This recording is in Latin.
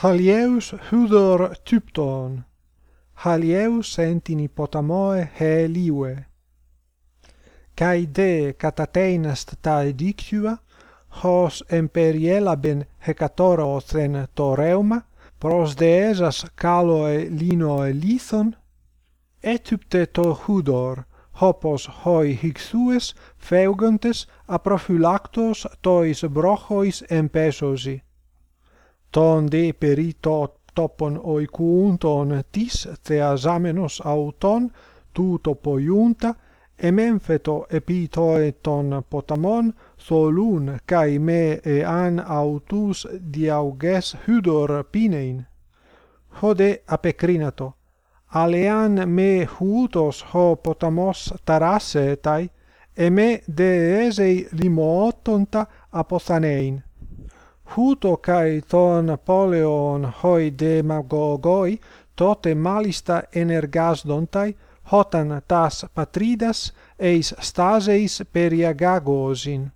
Halieus hudor typton, Halieus entini potamoe heliue. Kai de catateinast ta edictua, hos imperielaben hecatorothen toreuma, pros deesas caloe linoe lithon, etypte to hudor, hopos hoi hixues feugantes a tois brochois empesosi ton de perito topon oikunton tis theasamenos auton tuto poiunta emempheto epitoeton potamon solun kai me e an autus diauges hydor pinein. Hode apecrinato alean me hutos ho potamos tarasse etai e me deesei limotonta apothanein huto kai ton Napoleon hoi demagogoi tote malista energas dontai hotan tas patridas eis staseis periagagosin